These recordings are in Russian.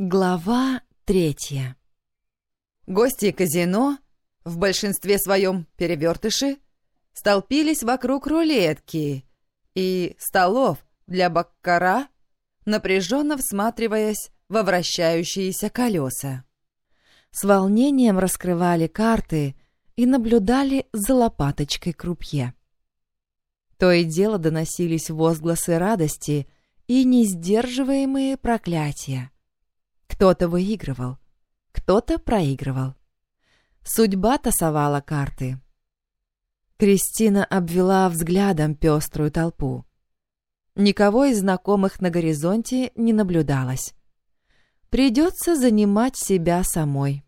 Глава третья Гости казино, в большинстве своем перевертыши, столпились вокруг рулетки и столов для баккара, напряженно всматриваясь во вращающиеся колеса. С волнением раскрывали карты и наблюдали за лопаточкой крупье. То и дело доносились возгласы радости и несдерживаемые проклятия. Кто-то выигрывал, кто-то проигрывал. Судьба тасовала карты. Кристина обвела взглядом пеструю толпу. Никого из знакомых на горизонте не наблюдалось. Придется занимать себя самой.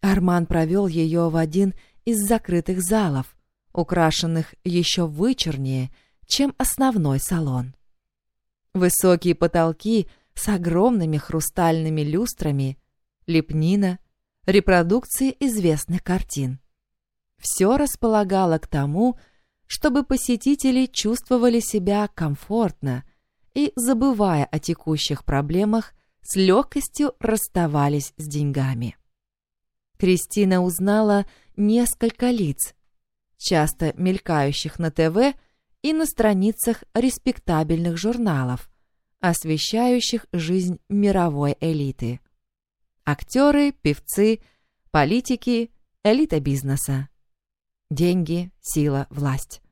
Арман провел ее в один из закрытых залов, украшенных еще вычурнее, чем основной салон. Высокие потолки — с огромными хрустальными люстрами, лепнина, репродукции известных картин. Все располагало к тому, чтобы посетители чувствовали себя комфортно и, забывая о текущих проблемах, с легкостью расставались с деньгами. Кристина узнала несколько лиц, часто мелькающих на ТВ и на страницах респектабельных журналов, освещающих жизнь мировой элиты. Актеры, певцы, политики, элита бизнеса. Деньги, сила, власть.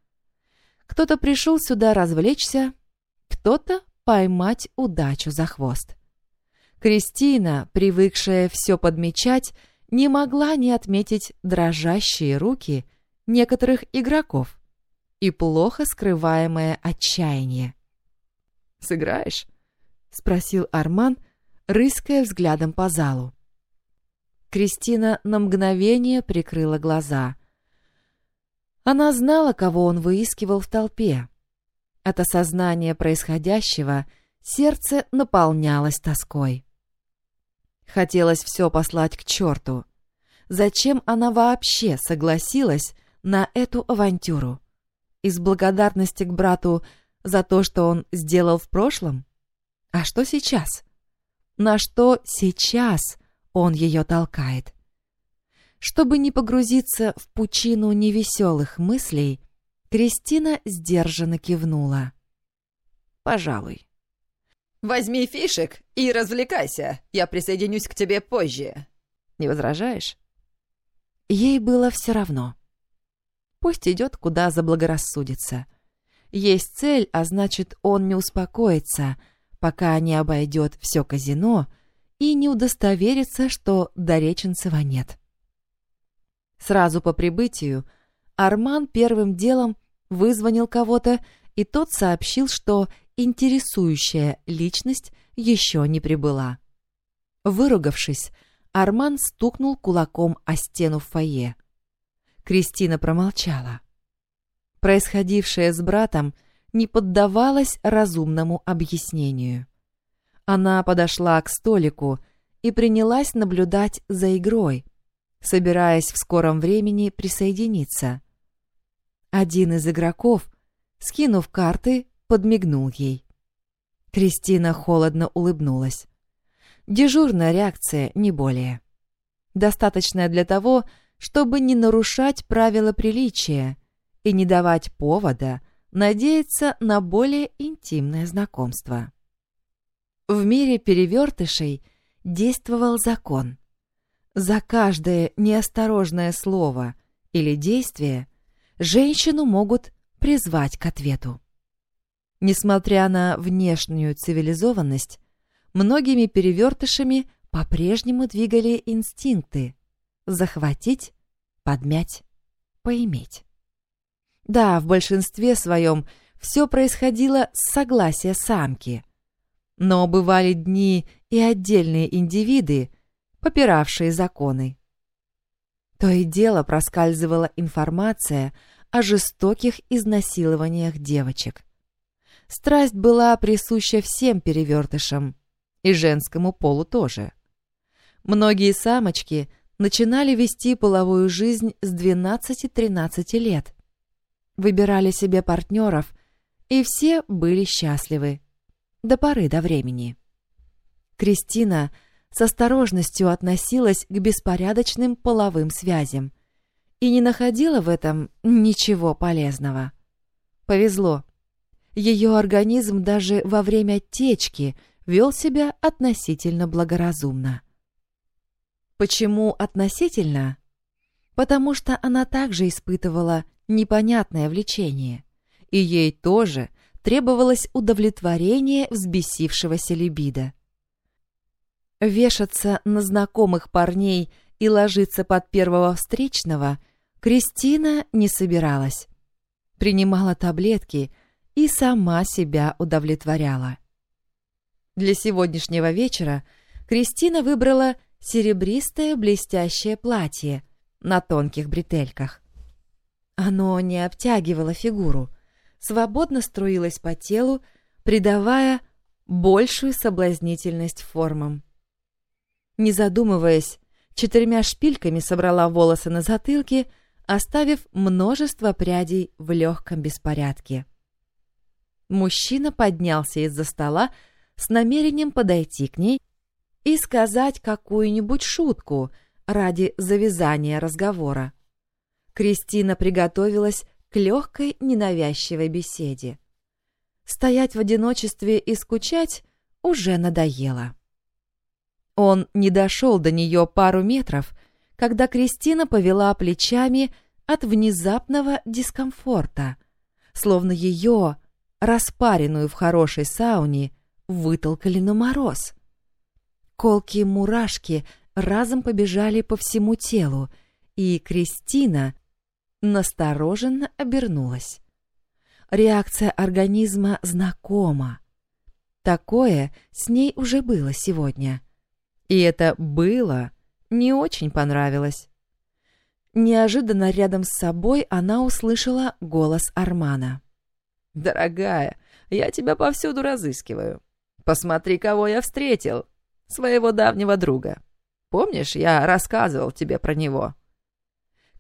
Кто-то пришел сюда развлечься, кто-то поймать удачу за хвост. Кристина, привыкшая все подмечать, не могла не отметить дрожащие руки некоторых игроков и плохо скрываемое отчаяние. Сыграешь?» — спросил Арман, рыская взглядом по залу. Кристина на мгновение прикрыла глаза. Она знала, кого он выискивал в толпе. От осознания происходящего сердце наполнялось тоской. Хотелось все послать к черту. Зачем она вообще согласилась на эту авантюру? Из благодарности к брату за то, что он сделал в прошлом? А что сейчас? На что сейчас он ее толкает? Чтобы не погрузиться в пучину невеселых мыслей, Кристина сдержанно кивнула. «Пожалуй». «Возьми фишек и развлекайся. Я присоединюсь к тебе позже. Не возражаешь?» Ей было все равно. Пусть идет, куда заблагорассудится. Есть цель, а значит, он не успокоится, пока не обойдет все казино и не удостоверится, что Дореченцева нет. Сразу по прибытию Арман первым делом вызвонил кого-то, и тот сообщил, что интересующая личность еще не прибыла. Выругавшись, Арман стукнул кулаком о стену в фойе. Кристина промолчала. Происходившее с братом не поддавалось разумному объяснению. Она подошла к столику и принялась наблюдать за игрой, собираясь в скором времени присоединиться. Один из игроков, скинув карты, подмигнул ей. Кристина холодно улыбнулась. Дежурная реакция, не более. Достаточная для того, чтобы не нарушать правила приличия и не давать повода надеяться на более интимное знакомство. В мире перевертышей действовал закон. За каждое неосторожное слово или действие женщину могут призвать к ответу. Несмотря на внешнюю цивилизованность, многими перевертышами по-прежнему двигали инстинкты – захватить, подмять, поиметь. Да, в большинстве своем все происходило с согласия самки. Но бывали дни и отдельные индивиды, попиравшие законы. То и дело проскальзывала информация о жестоких изнасилованиях девочек. Страсть была присуща всем перевертышам, и женскому полу тоже. Многие самочки начинали вести половую жизнь с 12-13 лет – выбирали себе партнеров, и все были счастливы. До поры до времени. Кристина с осторожностью относилась к беспорядочным половым связям и не находила в этом ничего полезного. Повезло. Ее организм даже во время течки вел себя относительно благоразумно. Почему относительно? Потому что она также испытывала непонятное влечение, и ей тоже требовалось удовлетворение взбесившегося либидо. Вешаться на знакомых парней и ложиться под первого встречного Кристина не собиралась. Принимала таблетки и сама себя удовлетворяла. Для сегодняшнего вечера Кристина выбрала серебристое блестящее платье на тонких бретельках. Оно не обтягивало фигуру, свободно струилось по телу, придавая большую соблазнительность формам. Не задумываясь, четырьмя шпильками собрала волосы на затылке, оставив множество прядей в легком беспорядке. Мужчина поднялся из-за стола с намерением подойти к ней и сказать какую-нибудь шутку ради завязания разговора. Кристина приготовилась к легкой ненавязчивой беседе. Стоять в одиночестве и скучать уже надоело. Он не дошел до нее пару метров, когда Кристина повела плечами от внезапного дискомфорта, словно ее, распаренную в хорошей сауне, вытолкали на мороз. Колкие мурашки разом побежали по всему телу, и Кристина настороженно обернулась. Реакция организма знакома. Такое с ней уже было сегодня — и это было не очень понравилось. Неожиданно рядом с собой она услышала голос Армана. «Дорогая, я тебя повсюду разыскиваю. Посмотри, кого я встретил. Своего давнего друга. Помнишь, я рассказывал тебе про него?»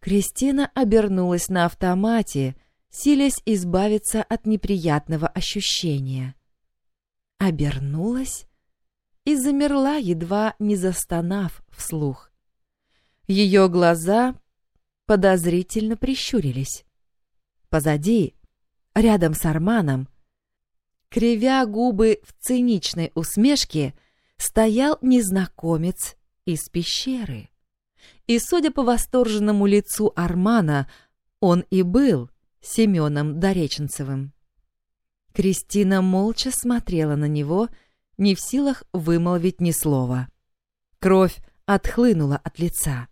Кристина обернулась на автомате, силясь избавиться от неприятного ощущения. Обернулась и замерла, едва не застонав вслух. Ее глаза подозрительно прищурились. Позади, рядом с Арманом, кривя губы в циничной усмешке, стоял незнакомец из пещеры. И, судя по восторженному лицу Армана, он и был Семеном Дореченцевым. Кристина молча смотрела на него, не в силах вымолвить ни слова. Кровь отхлынула от лица.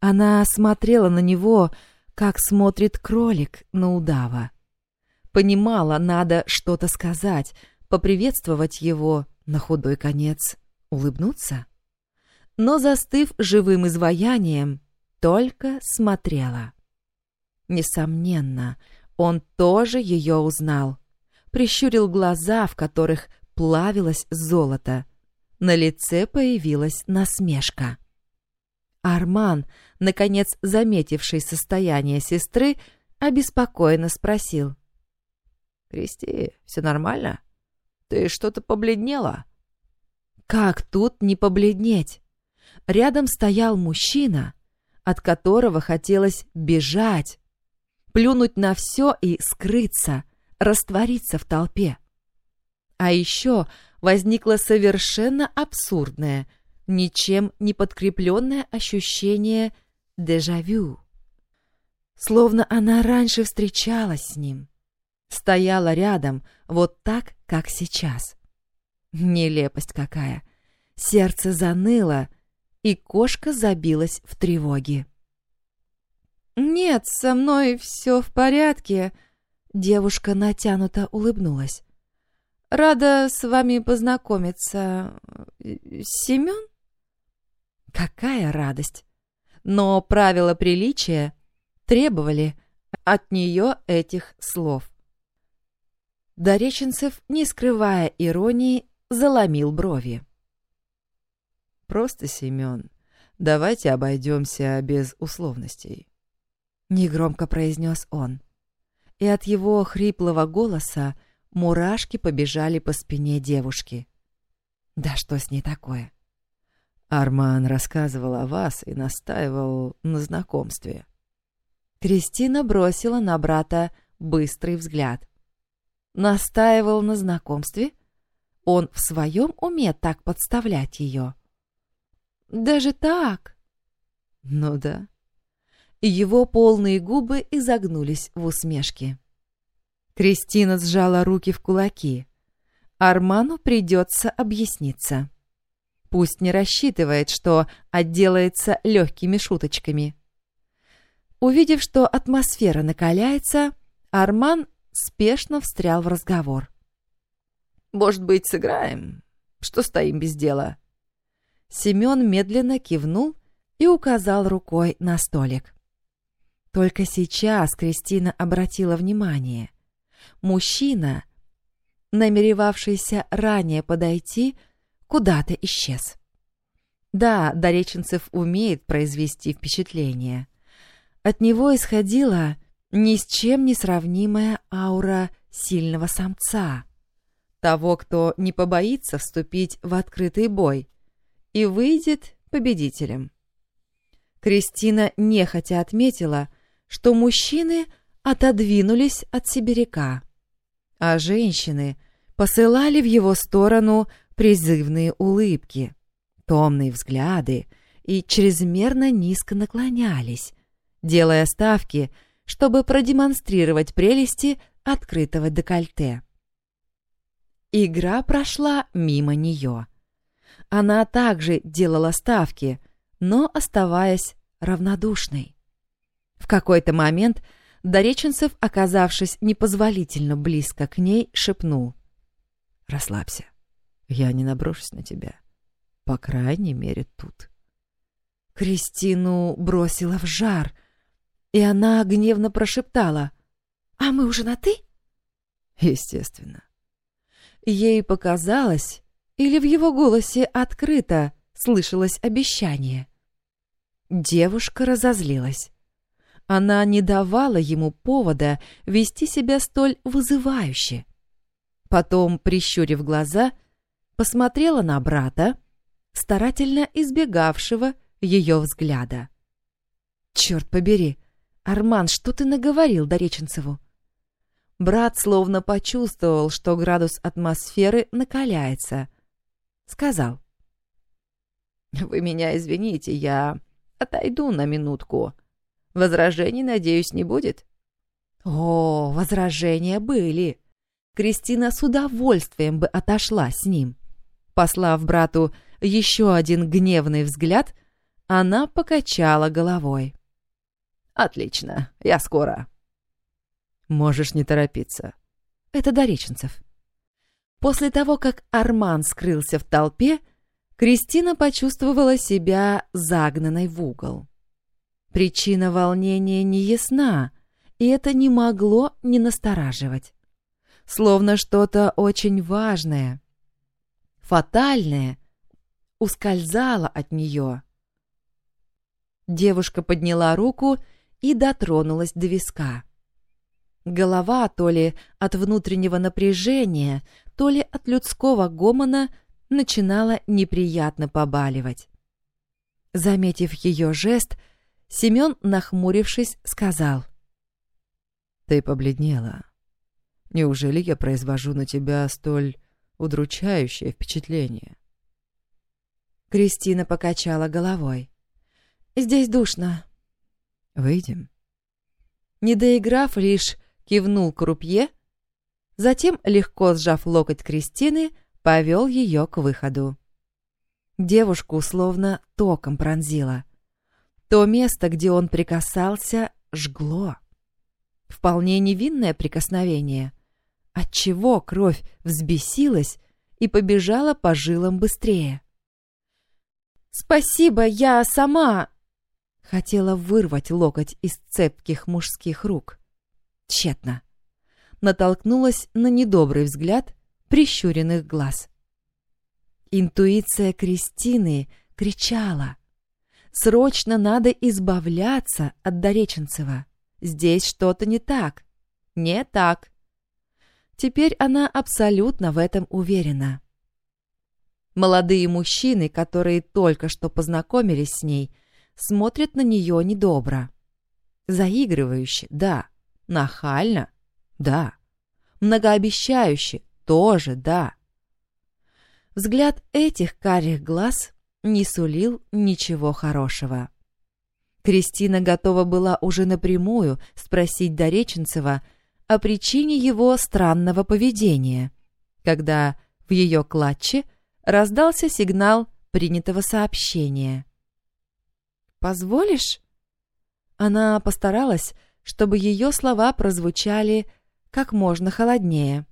Она смотрела на него, как смотрит кролик на удава. Понимала, надо что-то сказать, поприветствовать его, на худой конец, улыбнуться. Но, застыв живым изваянием, только смотрела. Несомненно, он тоже ее узнал. Прищурил глаза, в которых плавилось золото. На лице появилась насмешка. Арман, наконец заметивший состояние сестры, обеспокоенно спросил. «Кристи, все нормально? Ты что-то побледнела?» «Как тут не побледнеть?» Рядом стоял мужчина, от которого хотелось бежать, плюнуть на все и скрыться, раствориться в толпе. А еще возникло совершенно абсурдное, ничем не подкрепленное ощущение дежавю. Словно она раньше встречалась с ним. Стояла рядом, вот так, как сейчас. Нелепость какая. Сердце заныло, и кошка забилась в тревоге. «Нет, со мной все в порядке», — девушка натянуто улыбнулась. Рада с вами познакомиться. Семен? Какая радость! Но правила приличия требовали от нее этих слов. Дореченцев, не скрывая иронии, заломил брови. «Просто, Семен, давайте обойдемся без условностей», — негромко произнес он. И от его хриплого голоса Мурашки побежали по спине девушки. Да что с ней такое? Арман рассказывал о вас и настаивал на знакомстве. Кристина бросила на брата быстрый взгляд. Настаивал на знакомстве? Он в своем уме так подставлять ее? Даже так? Ну да. Его полные губы изогнулись в усмешке. Кристина сжала руки в кулаки. Арману придется объясниться. Пусть не рассчитывает, что отделается легкими шуточками. Увидев, что атмосфера накаляется, Арман спешно встрял в разговор. «Может быть, сыграем? Что стоим без дела?» Семен медленно кивнул и указал рукой на столик. Только сейчас Кристина обратила внимание. Мужчина, намеревавшийся ранее подойти, куда-то исчез. Да, Дореченцев умеет произвести впечатление. От него исходила ни с чем не сравнимая аура сильного самца. Того, кто не побоится вступить в открытый бой и выйдет победителем. Кристина нехотя отметила, что мужчины отодвинулись от сибиряка, а женщины посылали в его сторону призывные улыбки, томные взгляды и чрезмерно низко наклонялись, делая ставки, чтобы продемонстрировать прелести открытого декольте. Игра прошла мимо нее. Она также делала ставки, но оставаясь равнодушной. В какой-то момент Дореченцев, оказавшись непозволительно близко к ней, шепнул. «Расслабься. Я не наброшусь на тебя. По крайней мере, тут». Кристину бросила в жар, и она гневно прошептала. «А мы уже на «ты»?» «Естественно». Ей показалось, или в его голосе открыто слышалось обещание. Девушка разозлилась. Она не давала ему повода вести себя столь вызывающе. Потом, прищурив глаза, посмотрела на брата, старательно избегавшего ее взгляда. «Черт побери! Арман, что ты наговорил Дореченцеву?» Брат словно почувствовал, что градус атмосферы накаляется. Сказал. «Вы меня извините, я отойду на минутку. Возражений, надеюсь, не будет?» О, возражения были. Кристина с удовольствием бы отошла с ним. Послав брату еще один гневный взгляд, она покачала головой. «Отлично, я скоро». «Можешь не торопиться». Это Дореченцев. После того, как Арман скрылся в толпе, Кристина почувствовала себя загнанной в угол. Причина волнения не ясна, и это не могло не настораживать. Словно что-то очень важное, фатальное, ускользало от нее. Девушка подняла руку и дотронулась до виска. Голова то ли от внутреннего напряжения, то ли от людского гомона начинала неприятно побаливать. Заметив ее жест, Семен, нахмурившись, сказал. «Ты побледнела. Неужели я произвожу на тебя столь удручающее впечатление?» Кристина покачала головой. «Здесь душно». «Выйдем?» Не доиграв, лишь кивнул крупье, затем, легко сжав локоть Кристины, повел ее к выходу. Девушку словно током пронзила. То место, где он прикасался, жгло. Вполне невинное прикосновение. Отчего кровь взбесилась и побежала по жилам быстрее. «Спасибо, я сама...» Хотела вырвать локоть из цепких мужских рук. Тщетно. Натолкнулась на недобрый взгляд прищуренных глаз. Интуиция Кристины кричала. Срочно надо избавляться от Дореченцева. Здесь что-то не так. Не так. Теперь она абсолютно в этом уверена. Молодые мужчины, которые только что познакомились с ней, смотрят на нее недобро. Заигрывающе, да. Нахально, да. Многообещающе, тоже, да. Взгляд этих карих глаз не сулил ничего хорошего. Кристина готова была уже напрямую спросить Дореченцева о причине его странного поведения, когда в ее клатче раздался сигнал принятого сообщения. «Позволишь?» Она постаралась, чтобы ее слова прозвучали как можно холоднее.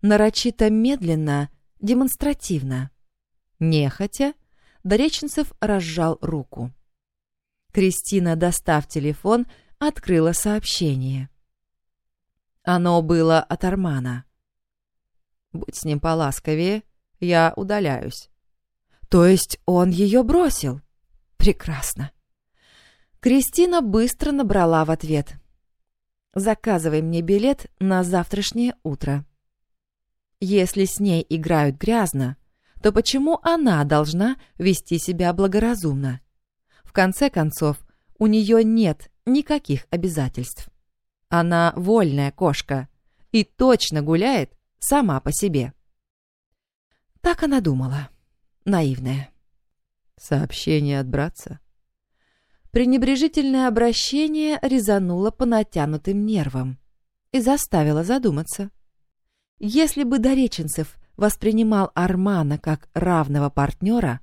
Нарочито медленно, демонстративно. Нехотя, Дореченцев разжал руку. Кристина, достав телефон, открыла сообщение. Оно было от Армана. «Будь с ним поласковее, я удаляюсь». «То есть он ее бросил?» «Прекрасно». Кристина быстро набрала в ответ. «Заказывай мне билет на завтрашнее утро». Если с ней играют грязно, то почему она должна вести себя благоразумно? В конце концов, у нее нет никаких обязательств. Она вольная кошка и точно гуляет сама по себе. Так она думала. Наивная. Сообщение от братца. Пренебрежительное обращение резануло по натянутым нервам и заставило задуматься. Если бы Дореченцев воспринимал Армана как равного партнера,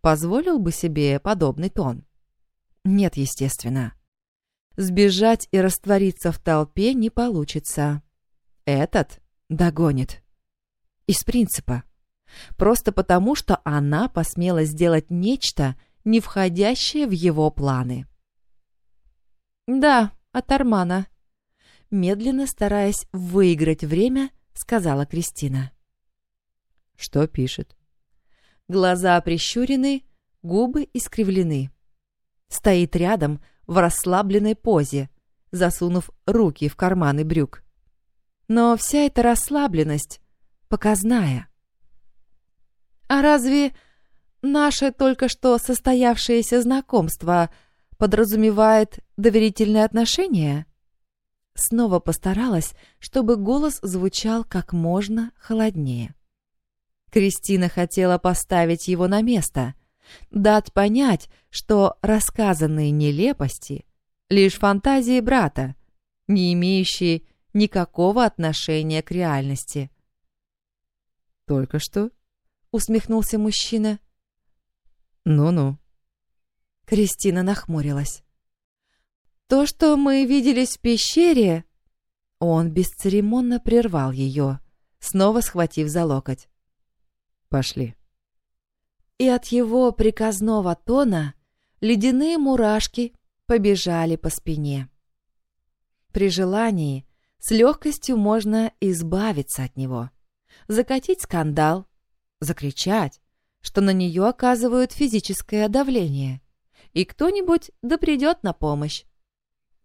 позволил бы себе подобный тон? Нет, естественно. Сбежать и раствориться в толпе не получится. Этот догонит. Из принципа. Просто потому, что она посмела сделать нечто, не входящее в его планы. «Да, от Армана», — медленно стараясь выиграть время, сказала Кристина. «Что пишет?» Глаза прищурены, губы искривлены. Стоит рядом в расслабленной позе, засунув руки в карманы брюк. Но вся эта расслабленность показная. А разве наше только что состоявшееся знакомство подразумевает доверительные отношения? Снова постаралась, чтобы голос звучал как можно холоднее. Кристина хотела поставить его на место, дать понять, что рассказанные нелепости — лишь фантазии брата, не имеющие никакого отношения к реальности. «Только что?» — усмехнулся мужчина. «Ну-ну». Кристина нахмурилась. «То, что мы виделись в пещере...» Он бесцеремонно прервал ее, снова схватив за локоть. Пошли. И от его приказного тона ледяные мурашки побежали по спине. При желании с легкостью можно избавиться от него, закатить скандал, закричать, что на нее оказывают физическое давление, и кто-нибудь да придет на помощь.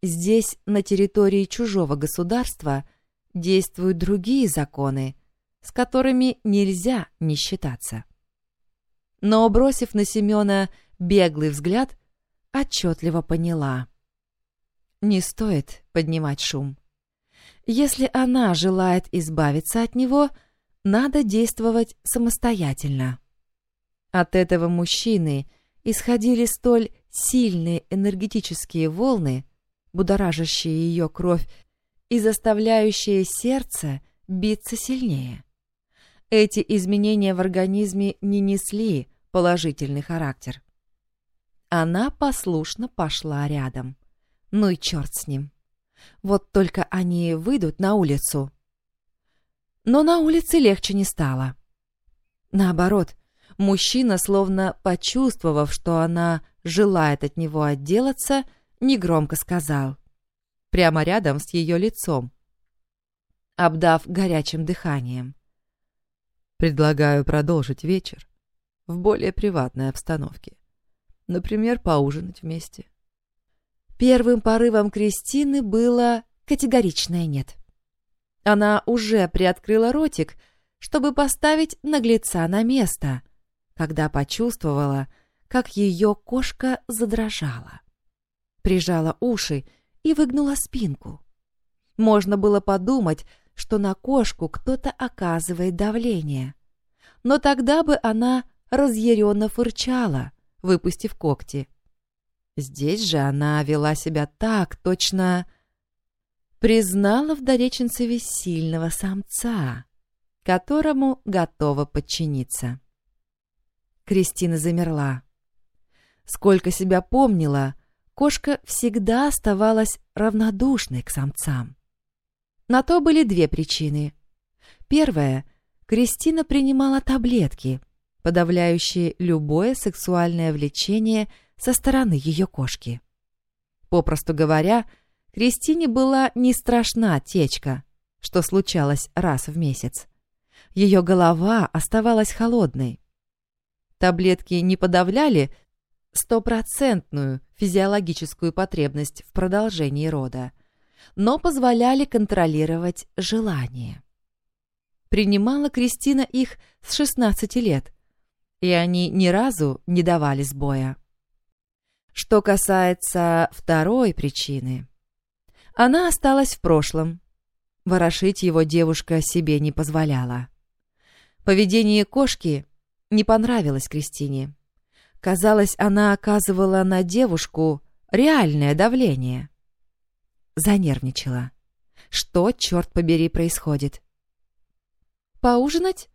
Здесь, на территории чужого государства, действуют другие законы, с которыми нельзя не считаться. Но, бросив на Семена беглый взгляд, отчетливо поняла. Не стоит поднимать шум. Если она желает избавиться от него, надо действовать самостоятельно. От этого мужчины исходили столь сильные энергетические волны, будоражащие ее кровь и заставляющие сердце биться сильнее. Эти изменения в организме не несли положительный характер. Она послушно пошла рядом. Ну и черт с ним. Вот только они выйдут на улицу. Но на улице легче не стало. Наоборот, мужчина, словно почувствовав, что она желает от него отделаться, негромко сказал. Прямо рядом с ее лицом, обдав горячим дыханием. Предлагаю продолжить вечер в более приватной обстановке. Например, поужинать вместе. Первым порывом Кристины было категоричное «нет». Она уже приоткрыла ротик, чтобы поставить наглеца на место, когда почувствовала, как ее кошка задрожала. Прижала уши и выгнула спинку. Можно было подумать, что на кошку кто-то оказывает давление. Но тогда бы она разъяренно фырчала, выпустив когти. Здесь же она вела себя так, точно признала в Дореченцеве сильного самца, которому готова подчиниться. Кристина замерла. Сколько себя помнила, кошка всегда оставалась равнодушной к самцам. На то были две причины. Первая — Кристина принимала таблетки, подавляющие любое сексуальное влечение со стороны ее кошки. Попросту говоря, Кристине была не страшна течка, что случалось раз в месяц. Ее голова оставалась холодной. Таблетки не подавляли стопроцентную физиологическую потребность в продолжении рода, но позволяли контролировать желание. Принимала Кристина их с 16 лет, и они ни разу не давали сбоя. Что касается второй причины, она осталась в прошлом. Ворошить его девушка себе не позволяла. Поведение кошки не понравилось Кристине. Казалось, она оказывала на девушку реальное давление. Занервничала. Что, черт побери, происходит? «Поужинать?»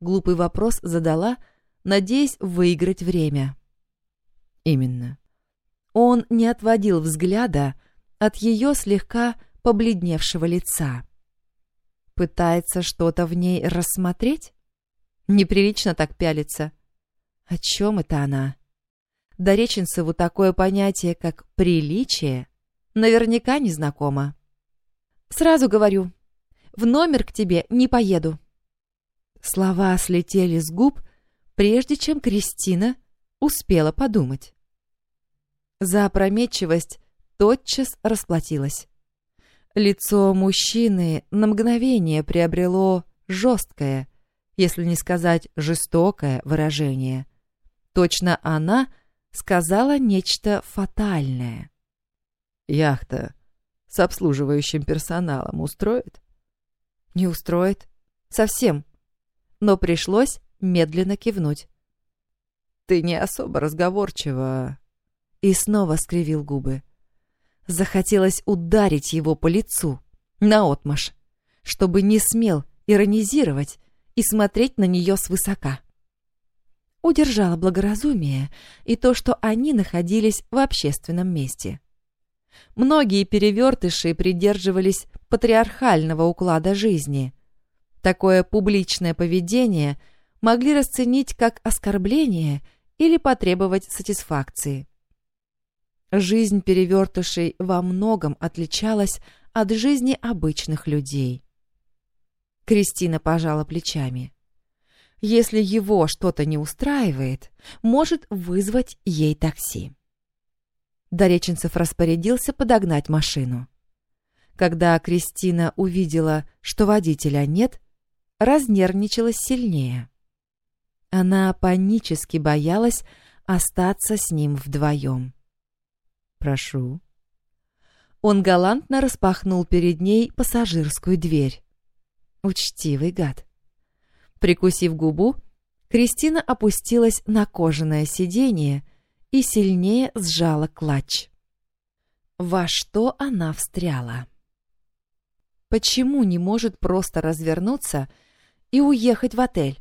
Глупый вопрос задала, надеясь выиграть время. Именно. Он не отводил взгляда от ее слегка побледневшего лица. Пытается что-то в ней рассмотреть? Неприлично так пялиться. О чем это она? Дореченцеву такое понятие, как «приличие», наверняка не знакомо. «Сразу говорю, в номер к тебе не поеду». Слова слетели с губ, прежде чем Кристина успела подумать. За опрометчивость тотчас расплатилась. Лицо мужчины на мгновение приобрело жесткое, если не сказать жестокое выражение. Точно она сказала нечто фатальное. «Яхта с обслуживающим персоналом устроит?» «Не устроит. Совсем. Но пришлось медленно кивнуть. «Ты не особо разговорчива». И снова скривил губы. Захотелось ударить его по лицу, наотмашь, чтобы не смел иронизировать и смотреть на нее свысока. Удержала благоразумие и то, что они находились в общественном месте. Многие перевертыши придерживались патриархального уклада жизни. Такое публичное поведение могли расценить как оскорбление или потребовать сатисфакции. Жизнь перевертышей во многом отличалась от жизни обычных людей. Кристина пожала плечами. Если его что-то не устраивает, может вызвать ей такси. Дореченцев распорядился подогнать машину. Когда Кристина увидела, что водителя нет, разнервничалась сильнее. Она панически боялась остаться с ним вдвоем. «Прошу». Он галантно распахнул перед ней пассажирскую дверь. Учтивый гад. Прикусив губу, Кристина опустилась на кожаное сиденье и сильнее сжала клатч. Во что она встряла? Почему не может просто развернуться и уехать в отель?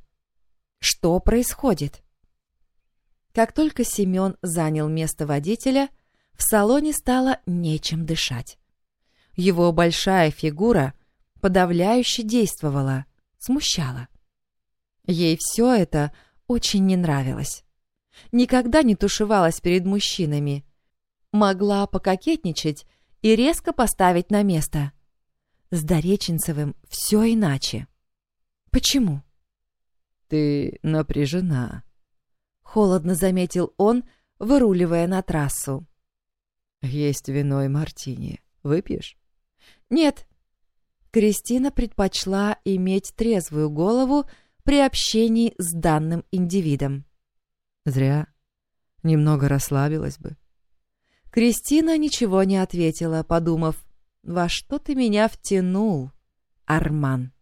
Что происходит? Как только Семен занял место водителя, в салоне стало нечем дышать. Его большая фигура подавляюще действовала, смущала. Ей все это очень не нравилось. Никогда не тушевалась перед мужчинами. Могла пококетничать и резко поставить на место. С Дореченцевым все иначе. Почему? «Ты напряжена», — холодно заметил он, выруливая на трассу. «Есть вино и мартини. Выпьешь?» «Нет». Кристина предпочла иметь трезвую голову при общении с данным индивидом. Зря. Немного расслабилась бы. Кристина ничего не ответила, подумав, «Во что ты меня втянул, Арман?»